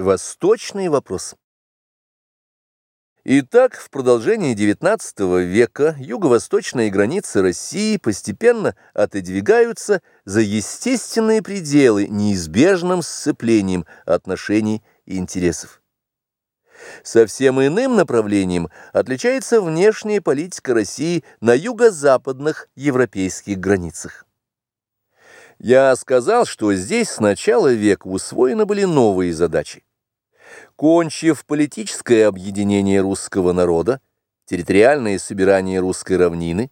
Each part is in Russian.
Восточный вопрос. Итак, в продолжении XIX века юго-восточные границы России постепенно отодвигаются за естественные пределы неизбежным сцеплением отношений и интересов. Совсем иным направлением отличается внешняя политика России на юго-западных европейских границах. Я сказал, что здесь с начала века усвоены были новые задачи. Кончив политическое объединение русского народа, территориальное собирание русской равнины,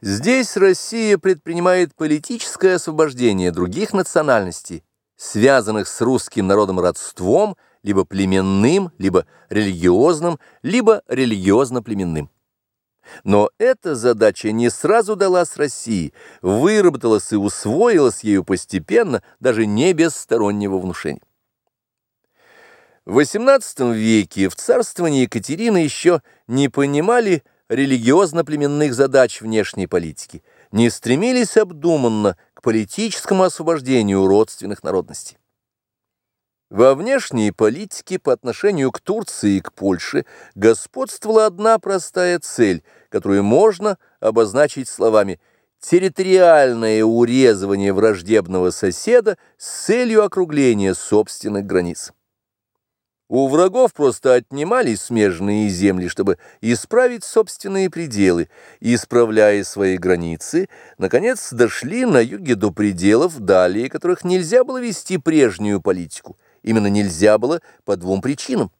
здесь Россия предпринимает политическое освобождение других национальностей, связанных с русским народом родством, либо племенным, либо религиозным, либо религиозно-племенным. Но эта задача не сразу далась России, выработалась и усвоилась ею постепенно, даже не без стороннего внушения. В XVIII веке в царствовании Екатерины еще не понимали религиозно-племенных задач внешней политики, не стремились обдуманно к политическому освобождению родственных народностей. Во внешней политике по отношению к Турции и к Польше господствовала одна простая цель, которую можно обозначить словами «территориальное урезывание враждебного соседа с целью округления собственных границ». У врагов просто отнимали смежные земли, чтобы исправить собственные пределы, и, исправляя свои границы, наконец дошли на юге до пределов, далее которых нельзя было вести прежнюю политику. Именно нельзя было по двум причинам.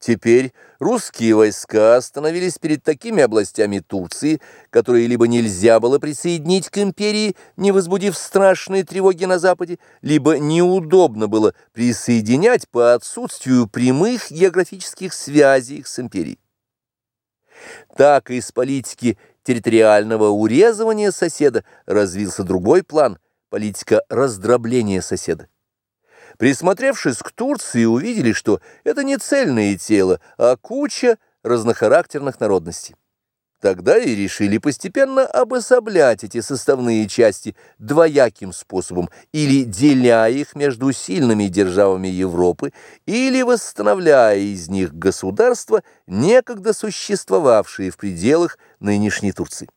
Теперь русские войска остановились перед такими областями Турции, которые либо нельзя было присоединить к империи, не возбудив страшные тревоги на Западе, либо неудобно было присоединять по отсутствию прямых географических связей с империей. Так из политики территориального урезывания соседа развился другой план – политика раздробления соседа. Присмотревшись к Турции, увидели, что это не цельное тело, а куча разнохарактерных народностей. Тогда и решили постепенно обособлять эти составные части двояким способом, или деля их между сильными державами Европы, или восстановляя из них государства, некогда существовавшие в пределах нынешней Турции.